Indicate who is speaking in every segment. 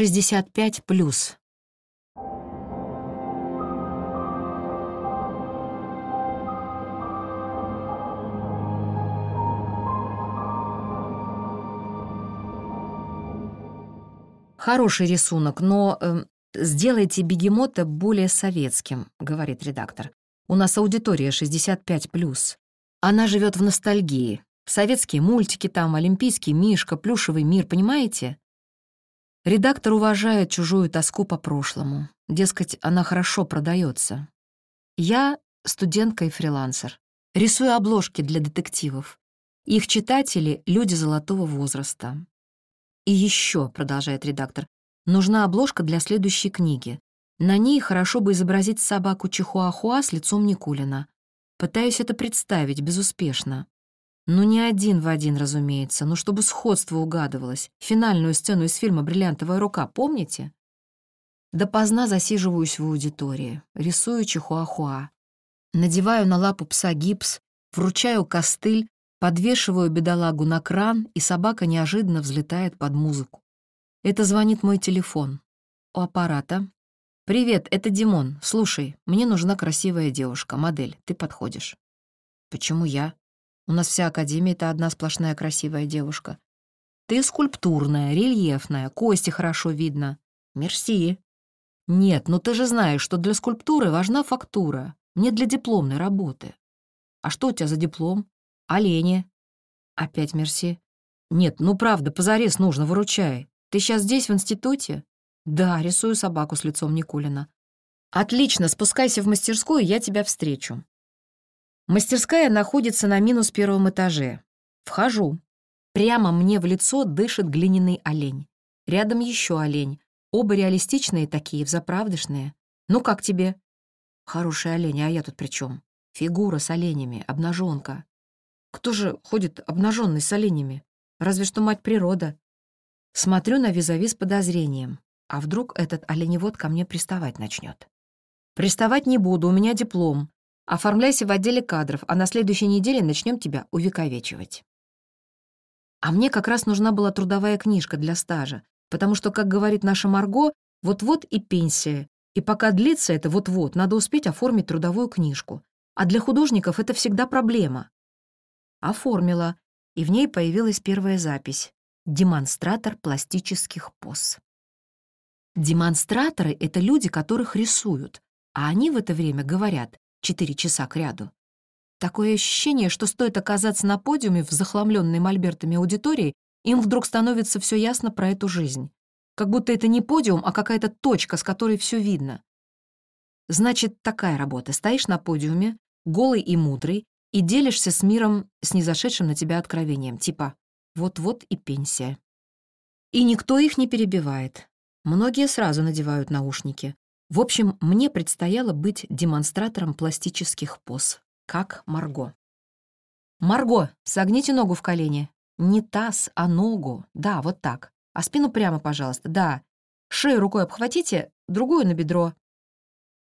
Speaker 1: 65 плюс. Хороший рисунок, но э, сделайте бегемота более советским, говорит редактор. У нас аудитория 65 плюс. Она живет в ностальгии. Советские мультики там, олимпийский мишка, плюшевый мир, понимаете? Редактор уважает чужую тоску по прошлому. Дескать, она хорошо продается. Я студентка и фрилансер. Рисую обложки для детективов. Их читатели — люди золотого возраста. И еще, продолжает редактор, нужна обложка для следующей книги. На ней хорошо бы изобразить собаку Чихуахуа с лицом Никулина. Пытаюсь это представить безуспешно. Ну, не один в один, разумеется, но чтобы сходство угадывалось. Финальную сцену из фильма «Бриллиантовая рука», помните? Допоздна засиживаюсь в аудитории, рисую чихуахуа. Надеваю на лапу пса гипс, вручаю костыль, подвешиваю бедолагу на кран, и собака неожиданно взлетает под музыку. Это звонит мой телефон. У аппарата. «Привет, это Димон. Слушай, мне нужна красивая девушка, модель. Ты подходишь». «Почему я?» У нас вся академия — это одна сплошная красивая девушка. Ты скульптурная, рельефная, кости хорошо видно. Мерси. Нет, ну ты же знаешь, что для скульптуры важна фактура. Мне для дипломной работы. А что у тебя за диплом? Олени. Опять мерси. Нет, ну правда, позарез нужно, выручай. Ты сейчас здесь, в институте? Да, рисую собаку с лицом Никулина. Отлично, спускайся в мастерскую, я тебя встречу. Мастерская находится на минус первом этаже. Вхожу. Прямо мне в лицо дышит глиняный олень. Рядом еще олень. Оба реалистичные такие, взаправдышные. Ну как тебе? Хороший олень, а я тут при чем? Фигура с оленями, обнаженка. Кто же ходит обнаженный с оленями? Разве что мать природа. Смотрю на визави с подозрением. А вдруг этот оленевод ко мне приставать начнет? Приставать не буду, у меня диплом. Оформляйся в отделе кадров, а на следующей неделе начнем тебя увековечивать. А мне как раз нужна была трудовая книжка для стажа, потому что, как говорит наша Марго, вот-вот и пенсия, и пока длится это вот-вот, надо успеть оформить трудовую книжку. А для художников это всегда проблема. Оформила, и в ней появилась первая запись «Демонстратор пластических поз». Демонстраторы — это люди, которых рисуют, а они в это время говорят четыре часа кряду. Такое ощущение, что стоит оказаться на подиуме в захламленной мольбертами аудитории, им вдруг становится все ясно про эту жизнь. Как будто это не подиум, а какая-то точка, с которой все видно. Значит, такая работа. Стоишь на подиуме, голый и мудрый, и делишься с миром, с незашедшим на тебя откровением, типа «вот-вот и пенсия». И никто их не перебивает. Многие сразу надевают наушники. В общем, мне предстояло быть демонстратором пластических поз, как Марго. «Марго, согните ногу в колени. Не таз, а ногу. Да, вот так. А спину прямо, пожалуйста. Да. Шею рукой обхватите, другую на бедро.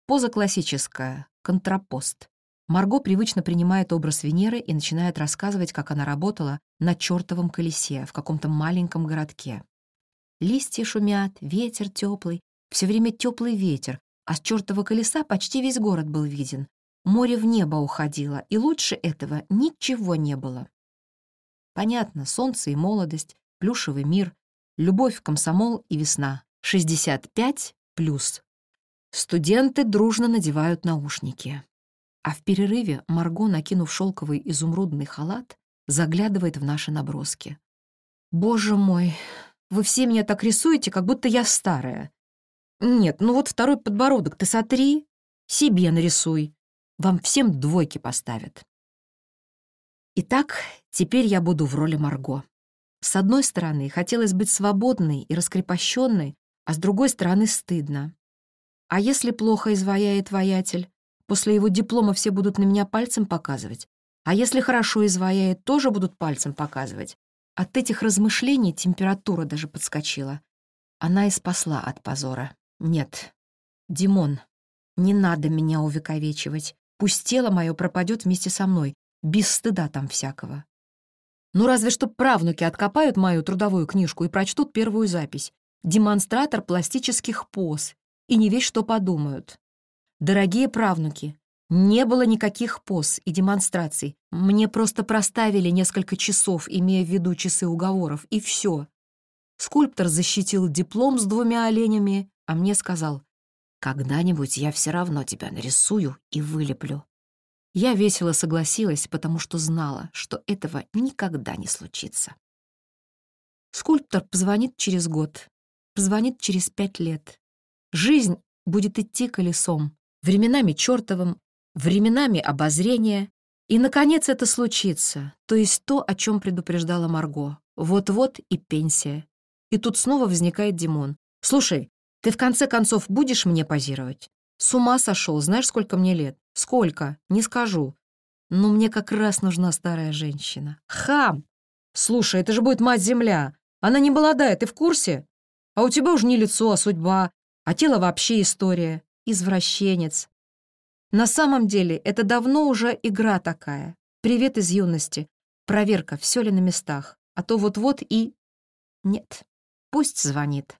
Speaker 1: Поза классическая. Контрапост. Марго привычно принимает образ Венеры и начинает рассказывать, как она работала на чертовом колесе в каком-то маленьком городке. Листья шумят, ветер теплый, все время теплый ветер, а с чертова колеса почти весь город был виден. Море в небо уходило, и лучше этого ничего не было. Понятно, солнце и молодость, плюшевый мир, любовь, комсомол и весна. 65 плюс. Студенты дружно надевают наушники. А в перерыве Марго, накинув шелковый изумрудный халат, заглядывает в наши наброски. «Боже мой, вы все меня так рисуете, как будто я старая. Нет, ну вот второй подбородок ты сотри, себе нарисуй. Вам всем двойки поставят. Итак, теперь я буду в роли Марго. С одной стороны, хотелось быть свободной и раскрепощенной, а с другой стороны, стыдно. А если плохо изваяет воятель? После его диплома все будут на меня пальцем показывать. А если хорошо изваяет, тоже будут пальцем показывать. От этих размышлений температура даже подскочила. Она и спасла от позора. Нет, Димон, не надо меня увековечивать. Пусть тело мое пропадет вместе со мной, без стыда там всякого. Ну разве что правнуки откопают мою трудовую книжку и прочтут первую запись. демонстратор пластических поз, и не весь что подумают. Дорогие правнуки, не было никаких поз и демонстраций. Мне просто проставили несколько часов, имея в виду часы уговоров, и все. Скульптор защитил диплом с двумя оленями, а мне сказал, «Когда-нибудь я все равно тебя нарисую и вылеплю». Я весело согласилась, потому что знала, что этого никогда не случится. Скульптор позвонит через год, позвонит через пять лет. Жизнь будет идти колесом, временами чертовым, временами обозрение, и, наконец, это случится, то есть то, о чем предупреждала Марго. Вот-вот и пенсия. И тут снова возникает Димон. «Слушай, ты в конце концов будешь мне позировать? С ума сошел, знаешь, сколько мне лет? Сколько? Не скажу. Но мне как раз нужна старая женщина. Хам! Слушай, это же будет мать-земля. Она не молодая, ты в курсе? А у тебя уж не лицо, а судьба, а тело вообще история. Извращенец. На самом деле, это давно уже игра такая. Привет из юности. Проверка, все ли на местах. А то вот-вот и... Нет, пусть звонит.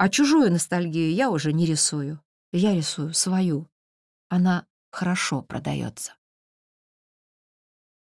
Speaker 1: А чужую ностальгию я уже не рисую. Я рисую свою. Она хорошо продается.